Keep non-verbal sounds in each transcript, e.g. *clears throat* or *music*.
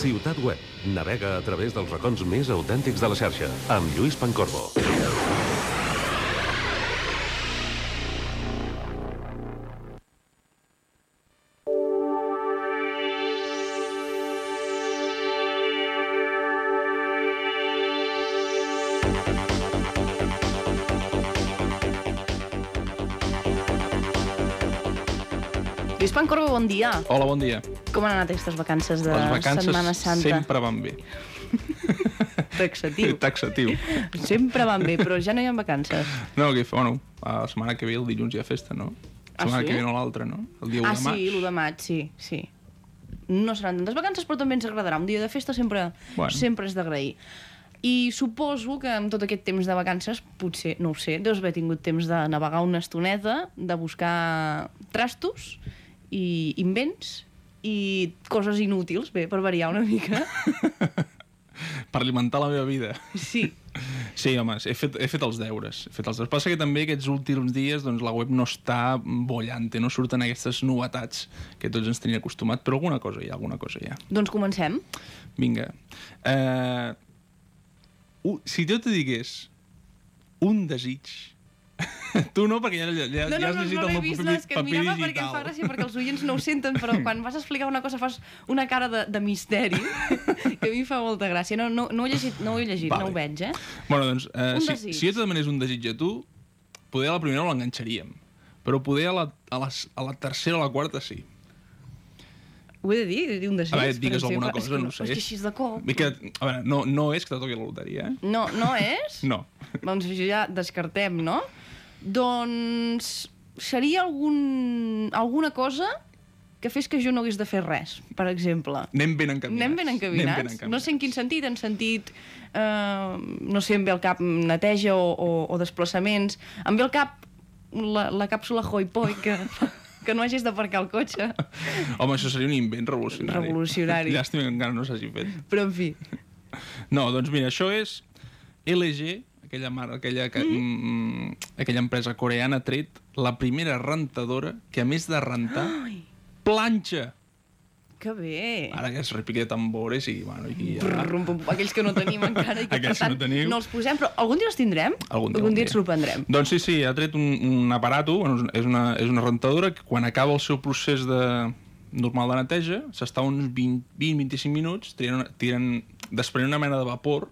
Ciutat Web. Navega a través dels racons més autèntics de la xarxa. Amb Lluís Pancorbo. Bon dia. Hola, bon dia. Com han anat aquestes vacances de Les vacances Setmana Santa? sempre van bé. *laughs* Taxatiu. Taxatiu. Sempre van bé, però ja no hi ha vacances. No, que, bueno, la setmana que ve, el dilluns hi ha festa, no? La Ah, setmana sí? que ve no l'altra, no? El dia 1 ah, de maig. sí, l'1 de maig, sí, sí. No seran tantes vacances, però també ens agradarà. Un dia de festa sempre, Bueno. sempre és d'agrair. I suposo que amb tot aquest temps de vacances, potser, no ho sé, deus haver tingut temps de navegar una estoneta, de buscar trastos i invents i coses inútils, bé, per variar una mica. *laughs* Per alimentar la meva vida. Sí, Sí, home, he fet, he fet els deures. He fet els deures. Passa que també aquests últims dies doncs, la web no està bollante, no surten aquestes novetats que tots ens tenien acostumat, però alguna cosa hi ha, alguna cosa hi ha. doncs comencem. Vinga. Uh, uh, si jo te digués un desig... *laughs* tu no, perquè ja, ja, No, ja no, has no, llegit no el meu vist, paper, no, és que et paper mirava perquè em digital. fa gràcia, perquè els oients no ho senten, però *laughs* quan vas explicar una cosa fas una cara de, de misteri, *laughs* que a mi fa molta gràcia. No, no, no ho he llegit, no ho he llegit, Vale. no ho veig, eh? Bueno, doncs, eh, Un si, desig. si jo te demanés un desig a tu, poder a la primera no l'enganxaríem, però poder a la, a, les, a la tercera o la quarta sí. Ho he de dir, he de dir un desig. A veure, digues alguna cosa, que no sé. És que així de cop... Que, a veure, no, no és que te toqui la loteria, eh? No, no és? No. Doncs ja descartem, no? Doncs seria algun, alguna cosa que fes que jo no hagués de fer res, per exemple. Anem ben encaminats. Anem ben encaminats. Anem ben encaminats. No sé en quin sentit, en sentit... Eh, no sé, em ve al cap neteja o, o, o desplaçaments. Em ve al cap la, la càpsula Hoi-Poi, que, *laughs* que no hagis d'aparcar el cotxe. Home, això seria un invent revolucionari. Revolucionari. Llàstima que encara no s'hagi fet. Però, en fi, No, doncs mira, això és LG, aquella, mar, aquella, mm. Mm, aquella empresa coreana ha tret la primera rentadora que, a més de rentar, Ai. planxa. que bé. Ara que es repique tambores i, bueno, i ja... Brrrum, pum, pum, aquells que no tenim encara i que, per tant, no tenim. no els posem, però algun dia els tindrem? Algun dia, algun dia dia. sorprendrem. Doncs sí, sí, ha tret un, un aparato, bueno, és una, és una rentadora que quan acaba el seu procés de normal de neteja, s'està uns 20-25 minuts tirant, tirant, desprenent una mena de vapor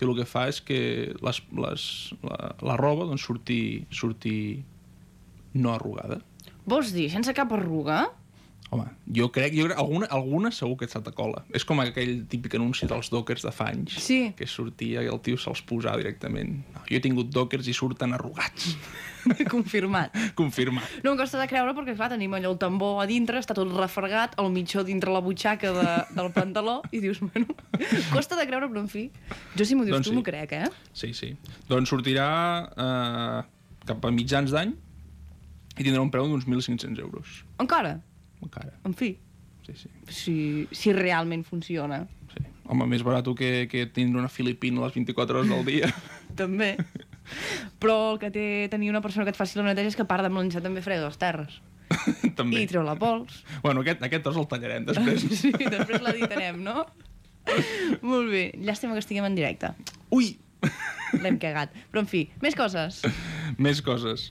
que el que fa és que les, les, la, la roba doncs, surti, surti no arrugada. Vols dir, sense cap arruga? Home, jo crec, jo crec alguna, alguna segur que et cola. És com aquell típic anunci dels dockers de fa anys. Sí. Que sortia i el tio se'ls posava directament. No, jo he tingut dockers i surten arrugats. *laughs* Confirmat. Confirmat. No em costa de creure perquè, clar, tenim allò el tambor a dintre, està tot refregat, el mitjó dintre la butxaca de, del pantaló, i dius, bueno, costa de creure, però en fi. Jo si m'ho dius Doncs tu sí. m'ho crec, eh? Sí, sí. Doncs sortirà eh, cap a mitjans d'any i tindrà un preu d'uns 1.500 euros. Encara, Encara. en fi, Sí, sí. si, si realment funciona. sí. Home, més barat que, que tindre una filipina les 24 hores del dia. *laughs* També. Però el que té tenir una persona que et faci la neteja és que part de melançar també frega les terres. *laughs* També. I treu la pols. Bueno, aquest, aquest tros el tallarem després. *laughs* Sí, després l'editarem, no? Molt bé. Llàstima que estiguem en directe. Ui! L'hem cagat. Però, en fi, més coses. Més coses.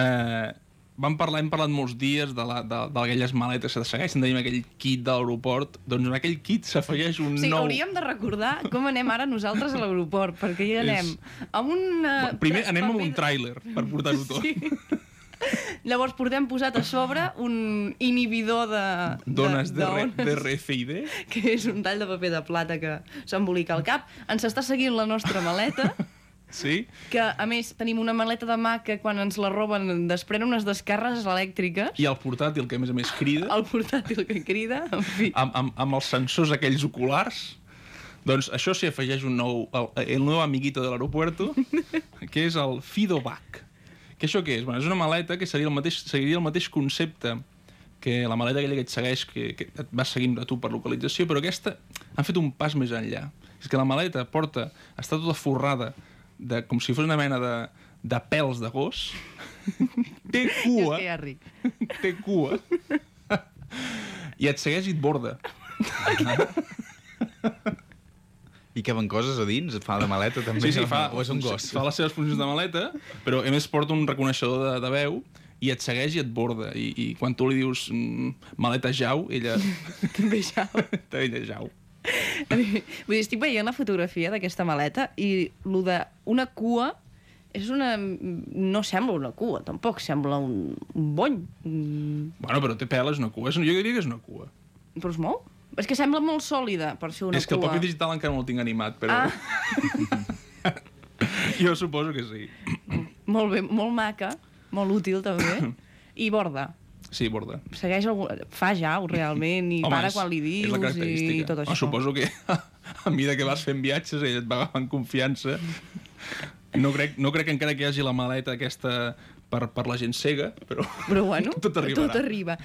Eh, vam parlar, hem parlat molts dies de la- de- d'aquelles maletes que segueixen, tenim aquell kit de l'aeroport, doncs en aquell kit s'afegeix un O sigui, nou... hauríem de recordar com anem ara nosaltres a l'aeroport, perquè ja anem És- amb un... eh, Primer anem amb un tràiler per portar-ho tot. Sí. Llavors portem posat a sobre un inhibidor de... Dones de, de, d'ones, de RFID. que és un tall de paper de plata que s'embolica al cap. Ens està seguint la nostra maleta, Sí? que a més tenim una maleta de mà que quan ens la roben desprèn unes descàrregues elèctriques, I el portàtil, que a més a més crida, el portàtil que crida, en fi. amb, amb, amb els sensors aquells oculars, doncs això s'hi afegeix un nou, el, el nou amiguito de l'aeropuerto, *laughs* que és el Fidobac. Que això què és? Bueno, és una maleta que seria el mateix, seguiria el mateix concepte que la maleta aquella que et segueix, que, que et va seguint a tu per localització, però aquesta han fet un pas més enllà. És que la maleta porta, està tota forrada, de, com si fos una mena de, de pèls de gos, *laughs* té És cua, que ja ric. *laughs* té cua, i et segueix i et borda. I que van coses a dins? Fa de maleta també? Sí, sí, fa, O és un gos? fa les seves funcions de maleta, però a més porta un reconeixedor de, de veu i et segueix i et borda. I, i quan tu li dius mm, maleta jau, ella... *laughs* També ja. ella jau. Vull dir, estic veient la fotografia d'aquesta maleta i lo de una cua és una... no sembla una cua, tampoc, sembla un, un bony. Mm, Bueno, però té pèl, és una cua. Jo diria que és una cua. Però es mou? És que sembla molt sòlida per ser una és que el cua. paper digital encara no el tinc animat, però... Ah. *laughs* jo suposo que sí. Molt bé, molt maca, molt útil també. *laughs* I borda. Sí, borda. Segueix algun... Fa jau, realment, i *laughs* para és- quan li és la dius i tot això. Oh, suposo que *laughs* a mesura que vas fent viatges ell et va agafant confiança. No crec, no crec que encara que hi hagi la maleta aquesta per, per la gent cega, però, *laughs* Però bueno, tot arribarà. Tot arriba.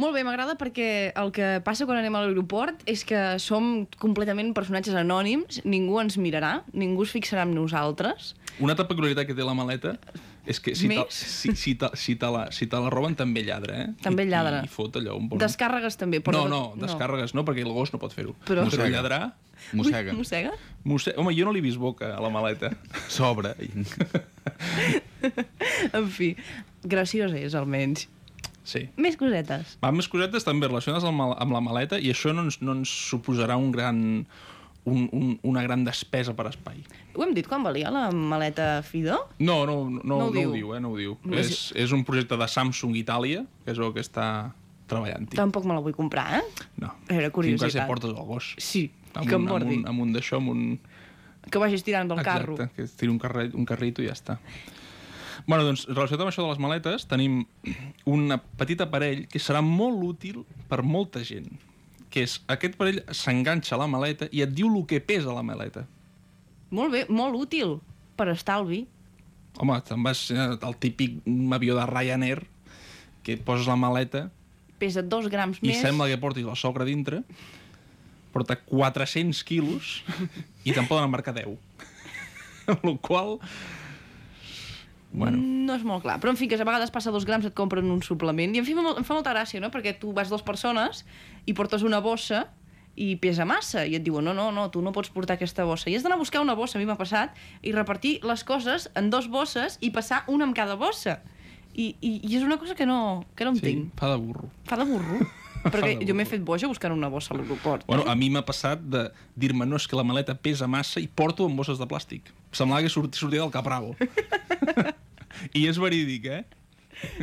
Molt bé, m'agrada perquè el que passa quan anem a l'aeroport és que som completament personatges anònims, ningú ens mirarà, ningú es fixarà en nosaltres. Una altra peculiaritat que té la maleta és que si, te, si, si, te, si, te la, si te la roben també lladra, eh? També I, lladra. I, fot allò un bon... Descàrregues també. Però No, no, descàrregues no, perquè el gos no pot fer-ho. Però- però lladrar... Mossega. Mossega? Mosse... Home, jo no l'he vist boca a la maleta. *laughs* S'obre. *laughs* En fi, graciós és, almenys. Sí. Més cosetes. Va, més cosetes també relacionades amb, amb la maleta i això no ens, no ens suposarà un gran, un, un, una gran despesa per espai. Ho hem dit quan valia la maleta Fido? No, no, no, no, No ho no diu. ho diu, eh, no ho diu. Més- És, és un projecte de Samsung Itàlia, que és el que està treballant-hi. Tampoc me la vull comprar, eh? No. Era curiositat. Fins que portes el gos. Sí, Amb que em un, amb mordi. un, amb un d'això, amb un... Que vagis tirant del carro. Exacte, que tiri un, carre, un carrito i ja està. Bueno, doncs, relacionat amb això de les maletes, tenim un petit aparell que serà molt útil per molta gent, que és, aquest aparell s'enganxa a la maleta i et diu el que pesa la maleta. Molt bé, molt útil per estalvi. Home, te'n vas eh, al típic avió de Ryanair, que et poses la maleta Pesa dos grams i més. sembla que portis la sogra dintre, porta 400 quilos i te'n poden embarcar 10. *laughs* Amb la qual Bueno, No és molt clar. Però, en fi, que a vegades passa dos grams et compren un suplement. I, en fi, em fa molta gràcia, no? Perquè tu vas dues persones i portes una bossa i pesa massa. I et diuen, no, no, no, tu no pots portar aquesta bossa. I has d'anar a buscar una bossa, a mi m'ha passat, i repartir les coses en dos bosses i passar una amb cada bossa. I, i, i és una cosa que no, que no sí, entenc. fa de burro. Fa de burro. *laughs* Perquè de jo m'he fet boja buscant una bossa a l'aeroport. Bueno, a mi m'ha passat de dir-me no, és que la maleta pesa massa i porto en bosses de plàstic. Semblava que sortia, del Capravo. *laughs* I és verídic, eh?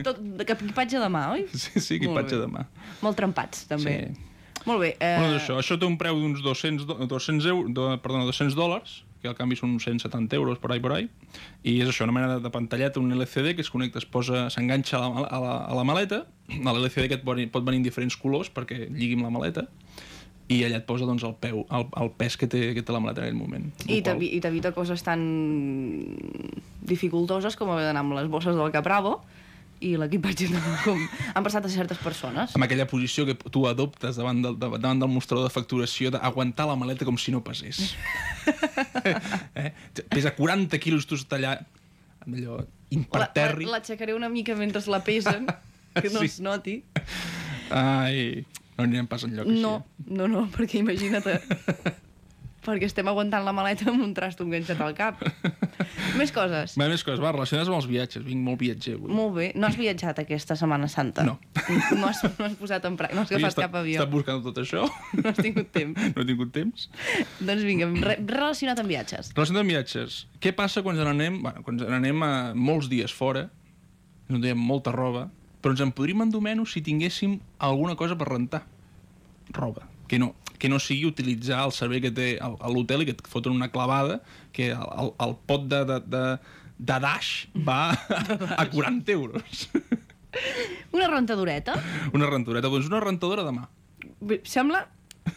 Tot de equipatge de mà, oi? Sí, sí, equipatge de mà. Molt trempats, també. Sí. Molt bé. Eh... Bueno, doncs això, això té un preu d'uns 200, do- 200, euros, do, perdona, 200 dòlars, que al canvi són uns 170 euros per ahí per ahí, i és això, una mena de pantalleta, un LCD que es connecta, es posa, s'enganxa a, la, a, la, a la maleta, a l'LCD que et pot, pot venir en diferents colors perquè lligui amb la maleta, i allà et posa doncs, el, peu, el, el pes que té, que té la maleta en aquell moment. I El qual- t'evita coses tan dificultoses com haver d'anar amb les bosses del Capravo i l'equipatge de *laughs* com han passat a certes persones. amb aquella posició que tu adoptes davant del, davant del mostrador de facturació d'aguantar la maleta com si no pesés. *laughs* eh? Pesa 40 quilos, tu estàs allà amb allò La- imperterri. la- L'aixecaré una mica mentre la pesen, *laughs* que no Sí. es noti. Ai, no anirem pas enlloc així. No, no, no, perquè imagina't... perquè estem aguantant la maleta amb un trasto enganxat al cap. *laughs* Més coses. Va, més coses, va, relacionades amb els viatges. Vinc molt viatger avui. Molt bé. No has viatjat aquesta Setmana Santa? No. No has, no has posat en pràctica, no has agafat cap avió. estat buscant tot això, *laughs* No has tingut temps. *laughs* no he tingut temps. doncs vinga, re relacionat amb viatges. Relacionat amb viatges. Què passa quan ens n'anem bueno, quan ens n'anem a molts dies fora, no tenim molta roba, però ens en podríem endur menys si tinguéssim alguna cosa per rentar. Roba. Que no, que no sigui utilitzar el servei que té a l'hotel i que et foten una clavada que el, el, el pot de, de, de, de dash va a, a 40 euros. Una rentadoreta. Una rentadora. Doncs una rentadora de mà. Bé, Sembla,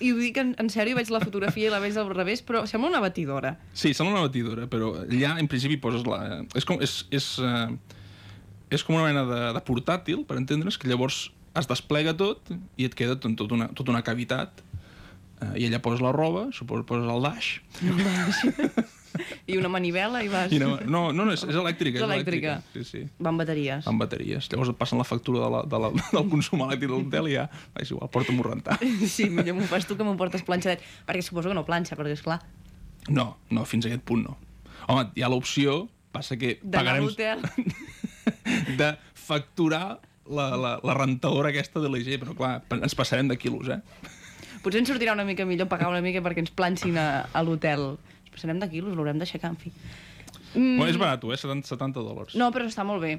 i ho dic en, en sèrio, veig la fotografia i la veig al revés, però sembla una batidora. Sí, sembla una batidora, però allà en principi poses la... És com, és, és, uh, és com una mena de, de portàtil, per entendre's, que llavors es desplega tot i et queda tot, tot una, tota una cavitat uh, i allà poses la roba, suposo poses el dash, I una manivela i vas... I no, no, no, no, és, és elèctrica. És elèctrica. Sí, sí. Van bateries. Amb bateries. Llavors et passen la factura de la, de la, del consum elèctric de l'hotel i ja, va, és igual, porta-m'ho rentar. *laughs* Sí, millor m'ho fas tu que m'ho portes planxadet. Perquè suposo que no planxa, perquè és clar. No, no, fins a aquest punt no. Home, hi ha l'opció, passa que a pagarem l'hotel. *laughs* de facturar la, la, la rentadora aquesta de l'EG, però clar, ens passarem de quilos, eh? Potser ens sortirà una mica millor pagar una mica perquè ens planxin a, a l'hotel. Ens passarem de quilos, l'haurem d'aixecar, en fi. Mm. Bueno, és barat, eh? 70, 70 dòlars. No, però està molt bé.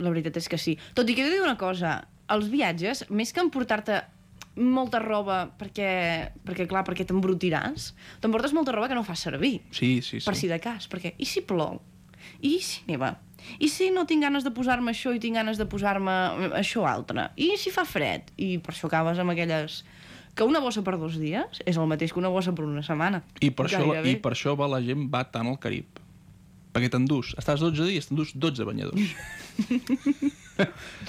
La veritat és que sí. Tot i que he de dir una cosa, els viatges, més que emportar-te molta roba perquè, perquè clar, perquè t'embrutiràs, t'emportes molta roba que no fas servir, Sí, sí, sí. per si de cas, perquè i si plou? I si neva? I si no tinc ganes de posar-me això i tinc ganes de posar-me això altre? I si fa fred? I per això acabes amb aquelles... Que una bossa per dos dies és el mateix que una bossa per una setmana. I per, això. I per això va, la gent va tant al Carib. Perquè t'endús. Estàs 12 dies, t'endús 12 banyadors. *laughs*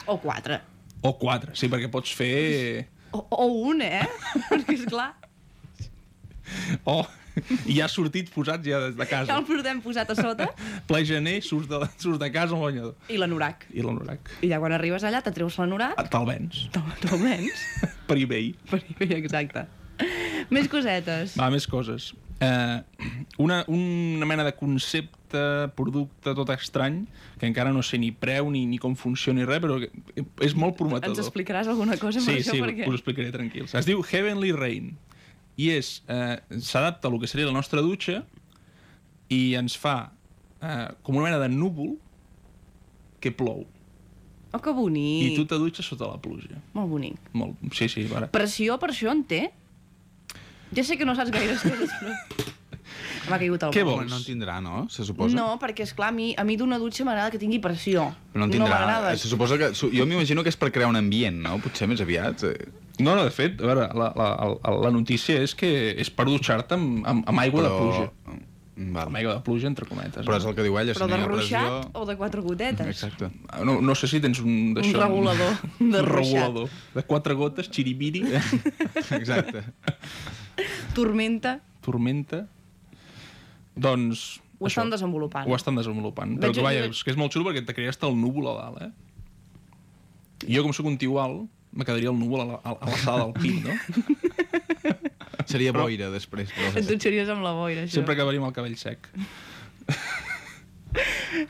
O quatre. o 4, sí, perquè pots fer... O, o un, eh? *laughs* perquè, esclar, Oh, i ja has sortit posats ja des de ja casa. el portem posat a sota *laughs* Ple gener, surts de, surts de casa amb banyador. i l'anorac. I l'anorac. I ja quan arribes allà te treus l'anorac, Te'l vens. te'l te'l vens. *laughs* Per eBay. Per eBay, exacte. Més cosetes. Va, més coses. Eh, una, una mena de concepte, producte tot estrany, que encara no sé ni preu ni, ni com funciona ni res, però és molt prometedor. Ens explicaràs alguna cosa amb Sí, això? sí, perquè... us explicaré tranquils. Es diu Heavenly Rain i és eh, s'adapta a lo que seria la nostra dutxa i ens fa eh, com una mena de núvol que plou. Oh, que bonic. I tu te dutxes sota la pluja. Molt bonic. Molt, sí, sí, ara. Pressió per això en té? Ja sé que no saps gaire coses, però... *laughs* M'ha caigut el Què vol. vols? No en tindrà, no? Se suposa. No, perquè, és clar a mi, a mi d'una dutxa m'agrada que tingui pressió. Però no en tindrà. m'agrada. se suposa que... Jo m'imagino que és per crear un ambient, no? Potser més aviat. eh. No, no, de fet, a veure, la, la, la, la notícia és que és per dutxar-te amb, amb, amb aigua de pluja. Val. Amb aigua de pluja, entre cometes. Però és el que diu ella, Però si de no hi ha ruixat pressió... o de quatre gotetes? Exacte. No, no sé si tens un d'això. Un regulador de *laughs* un regulador. De quatre gotes, xiribiri, *laughs* Exacte. Tormenta. tormenta. Doncs... Ho estan desenvolupant. Ho estan desenvolupant. Veig Però que, vaja, és que és molt xulo perquè te crees el núvol a dalt, eh? I jo, com sóc un tio alt, me quedaria el núvol a la- a l'alçada del pit, no? *laughs* Seria boira, després. Però... Et dutxaries amb la boira, això. Sempre acabaria amb el cabell sec. *laughs*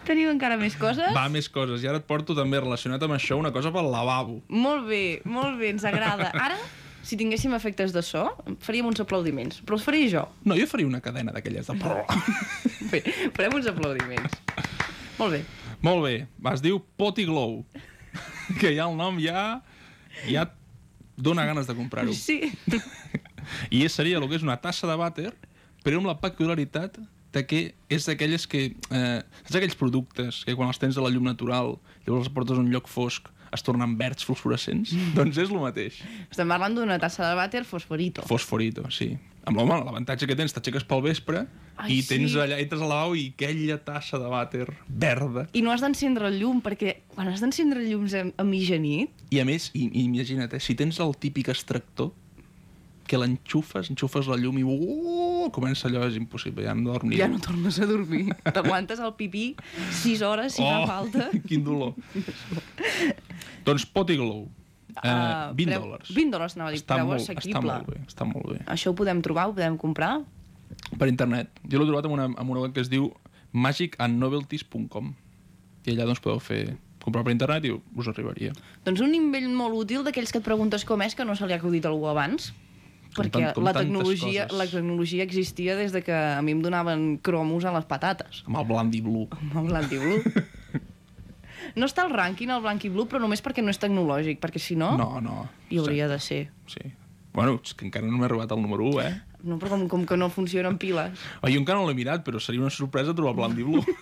Teniu encara més coses? Va, més coses. I ara et porto també relacionat amb això una cosa pel lavabo. Molt bé, molt bé, ens agrada. Ara, si tinguéssim efectes de so, faríem uns aplaudiments, però els faré jo. No, jo faria una cadena d'aquelles de... *laughs* Bé, farem uns aplaudiments. Molt bé. Molt bé, es diu Potty Glow. Que ja el nom ja... ja dona ganes de comprar-ho. Sí. I és, seria el que és una tassa de vàter, però amb la peculiaritat de que és d'aquelles que... Eh, saps aquells productes que quan els tens a la llum natural, llavors els portes a un lloc fosc, es tornen verds fluorescents? doncs és el mateix. Estem parlant d'una tassa de vàter fosforito. Fosforito, sí. Amb l'home, l'avantatge que tens, t'aixeques pel vespre Ai, i tens sí. allà, entres al lavabo i aquella tassa de vàter verda. I no has d'encendre el llum, perquè quan has d'encendre llums a, a mitjanit, I a més, i, imagina't, eh, si tens el típic extractor, que l'enxufes, enxufes la llum i uh, comença allò, és impossible, ja no dormir. ja no tornes a dormir. T'aguantes el pipí 6 hores si fa falta. *laughs* quin dolor. *laughs* doncs Potty Glow, eh, Ah, 20 preu- dòlars. 20 dòlars, anava a dir, Està preu molt, assequible. està molt bé, està molt bé. Això ho podem trobar, ho podem comprar. Per internet. Jo l'he trobat en una, en una web que es diu magicandnovelties.com i allà doncs podeu fer comprar per internet i us arribaria. Doncs un invent molt útil d'aquells que et preguntes com és que no se li ha acudit algú abans. Com perquè tant- la, tecnologia, la tecnologia existia des de que a mi em donaven cromos a les patates. Amb el Blandy Blue. Amb el blanc i blu. *laughs* No està al rànquing el blanc i blu, però només perquè no és tecnològic, perquè si no, No, no. hi hauria de ser. Sí. Bueno, és que encara no m'he arribat al número 1, eh? No, però com, com que no funcionen piles. Oh, jo encara no l'he mirat, però seria una sorpresa trobar el Blandy Blue. *laughs*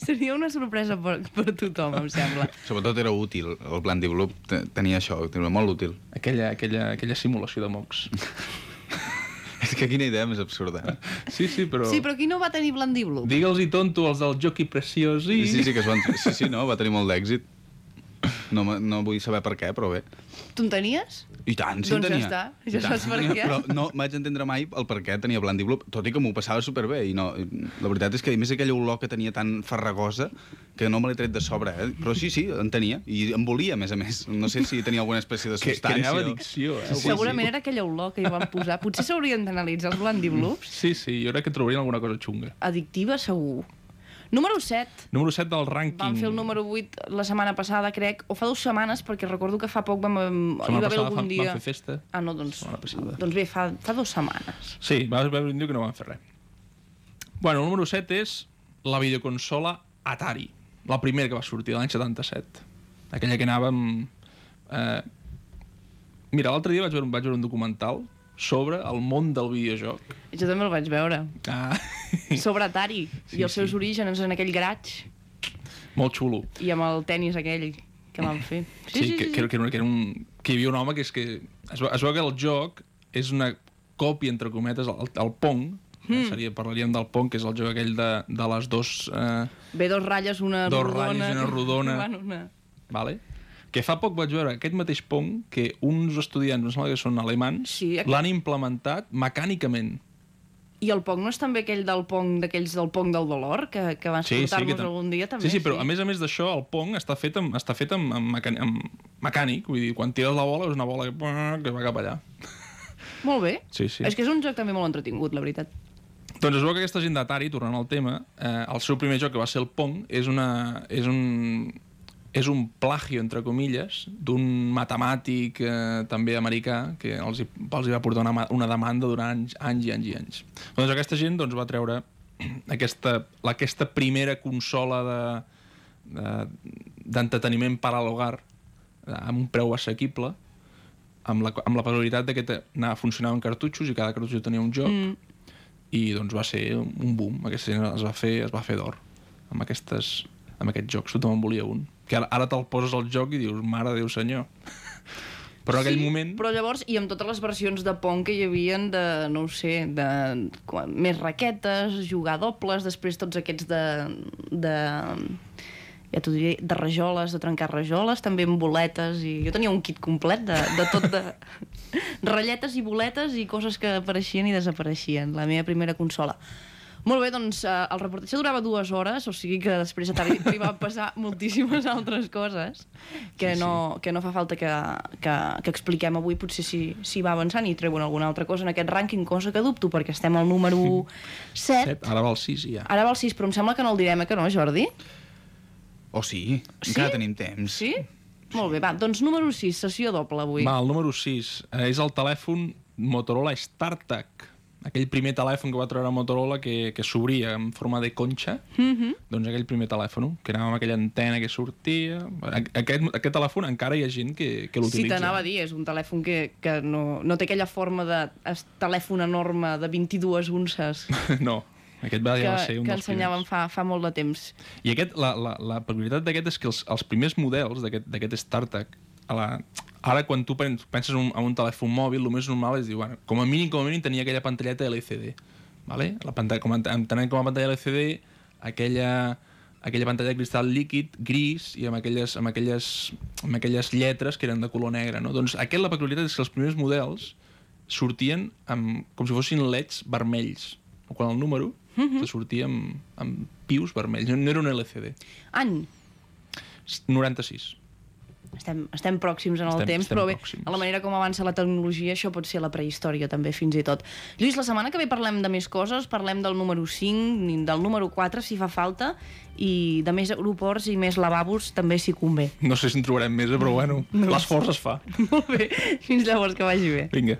Seria una sorpresa per, per tothom, em sembla. Sobretot era útil. El Blandy Blue te- tenia això, era molt útil. aquella, aquella, aquella simulació de mocs. *laughs* *laughs* És que quina idea més absurda. Sí, sí, però... Sí, però qui no va tenir blu? Digue'ls-hi tonto els del Jockey Preciós i... Sí, sí, que es van... sí, sí, no, va tenir molt d'èxit. No, no vull saber per què, però bé. Tu en tenies? I tant, sí Doncs ja tenia. està, I ja saps per què. Però no vaig entendre mai el per què tenia Blandy Blue, tot i que m'ho passava superbé. I no, la veritat és que, a més, aquella olor que tenia tan farragosa que no me l'he tret de sobre, eh? Però sí, sí, en tenia. I em volia, a més a més. No sé si tenia alguna espècie de Que substància. creava o- addicció, eh? Sí, Segurament era aquella olor que hi van posar. Potser s'haurien d'analitzar els Blandy Bloops. Sí, sí, jo crec que trobarien alguna cosa xunga. Addictiva, segur. Número 7. Número 7 del rànquing. Vam fer el número 8 la setmana passada, crec, o fa dues setmanes, perquè recordo que fa poc vam, hi Setmana va haver passada algun vam- dia... vam fer festa. Ah, no, doncs, doncs bé, fa, fa dues setmanes. Sí, va haver un dia que no van fer res. Bueno, el número 7 és la videoconsola Atari. La primera que va sortir l'any 77. Aquella que anàvem... Eh... Mira, l'altre dia vaig veure, vaig veure un documental sobre el món del videojoc. Jo també el vaig veure. Ah, Sobre Atari Sí, i els seus sí. orígens en aquell garatge molt xulo. i amb el tennis aquell que van fer. Sí, sí, que, que, que, era- que, era un, que hi havia un home que és que... Es, veu- es veu que el joc és una còpia, entre cometes, el, el Pong, mm. seria, parlaríem del Pong, que és el joc aquell de, de les dos... Eh, Ve dos ratlles, una Dos rodona... ratlles i una *laughs* rodona. Bueno, una... vale? que fa poc vaig veure aquest mateix Pong que uns estudiants, em sembla que són alemans, Sí, aquest- l'han implementat mecànicament. I el Pong no és també aquell del Pong, d'aquells del Pong del dolor, que, que van Sí, sí, que tam- algun dia també? Sí, sí, però a més a més d'això, el Pong està fet amb, està fet amb, amb, mecànic, amb mecànic, vull dir, quan tires la bola és una bola que, que va cap allà. Molt bé. Sí, sí. És que és un joc també molt entretingut, la veritat. Doncs es veu que aquesta gent d'Atari, tornant al tema, eh, el seu primer joc, que va ser el Pong, és, una, és, un, és un plagio, entre comilles, d'un matemàtic eh, també americà que els, els hi va portar una, una demanda durant anys, anys i anys i anys. Doncs aquesta gent doncs, va treure *clears throat* aquesta, aquesta primera consola de de- d'entreteniment per a l'hogar eh, amb un preu assequible amb la, amb la de que anava a funcionar amb cartutxos i cada cartutxo tenia un joc Mm. i doncs va ser un boom aquesta gent es va fer, es va fer d'or amb, aquestes, amb aquests jocs, tothom en volia un que ara, te'l poses al joc i dius mare de Déu senyor *laughs* però en aquell sí, moment Però llavors, i amb totes les versions de Pong que hi havien de, no ho sé, de quan- més raquetes, jugar dobles, després tots aquests de... de ja t'ho diré, de rajoles, de trencar rajoles, també amb boletes, i jo tenia un kit complet de, de tot de *laughs* ratlletes i boletes i coses que apareixien i desapareixien, la meva primera consola. Molt bé, doncs eh, el reportatge durava dues hores, o sigui que després a tarda hi van passar *laughs* moltíssimes altres coses que, no, que no fa falta que, que, que expliquem avui, potser si, si va avançant i treuen alguna altra cosa en aquest rànquing, cosa que dubto, perquè estem al número *laughs* 7. set, ara va al 6 i ja Ara va el 6, però em sembla que no el direm, eh, que no, Jordi? Oh, sí? Sí? Encara tenim temps. Sí? Molt bé, va, doncs número 6, sessió doble avui. Va, el número 6 eh, és el telèfon Motorola StarTAC aquell primer telèfon que va treure Motorola que, que s'obria en forma de conxa Mm -hmm. doncs aquell primer telèfon que anava amb aquella antena que sortia aquest, aquest telèfon encara hi ha gent que, que l'utilitza t'anava a dir, és un telèfon que, que no, no té aquella forma de es- telèfon enorme de 22 unces *laughs* no, aquest va, que, ja ser un que dels ensenyaven primers. fa, fa molt de temps. I aquest, la, la, la peculiaritat d'aquest és que els, els primers models d'aquest d'aquest StarTAC, a la, ara quan tu pens, penses en un, en un telèfon mòbil, el més normal és dir, bueno, com a mínim, com a mínim tenia aquella pantalleta LCD. Vale? La pantalla, com a, entenent com a pantalla LCD, aquella, aquella pantalla de cristal líquid, gris, i amb aquelles, amb, aquelles, amb aquelles lletres que eren de color negre. No? Doncs aquest, la peculiaritat és que els primers models sortien amb, com si fossin leds vermells. Quan el número uh -huh. sortia amb, amb pius vermells, no era un LCD. Any, 96. Estem, estem pròxims en el Estem- temps, estem però bé, pròxims. a la manera com avança la tecnologia, això pot ser la prehistòria també, fins i tot. Lluís, la setmana que ve parlem de més coses, parlem del número 5, ni del número 4, si fa falta, i de més aeroports i més lavabos també si convé. No sé si en trobarem més, però bueno, l'esforç es fa. *laughs* Molt bé, fins llavors que vagi bé. Vinga.